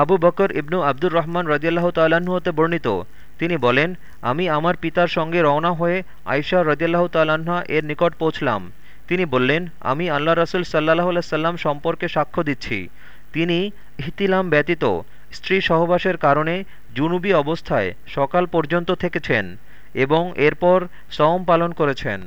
আবু বকর ইবনু আব্দুর রহমান রদিয়াল্লাহ তাল্লাহ্ন হতে বর্ণিত। তিনি বলেন, আমি আমার পিতার সঙ্গে রওনা হয়ে আয়সা রদিয়াল্লাহ তাল্লাহা এর নিকট পৌঁছলাম। তিনি বললেন, আমি আল্লাহ রসুল সাল্লাহ সাল্লাম সম্পর্কে সাক্ষ্য দিচ্ছি। তিনি ইহতিলাম ব্যতীত স্ত্রী সহবাসের কারণে জুনুবি অবস্থায় সকাল পর্যন্ত থেকেছেন এবং এরপর সওম পালন করেছেন।